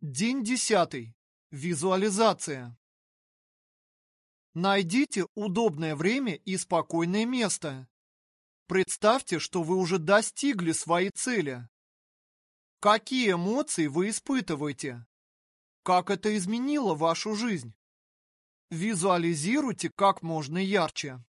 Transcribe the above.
День десятый. Визуализация. Найдите удобное время и спокойное место. Представьте, что вы уже достигли своей цели. Какие эмоции вы испытываете? Как это изменило вашу жизнь? Визуализируйте как можно ярче.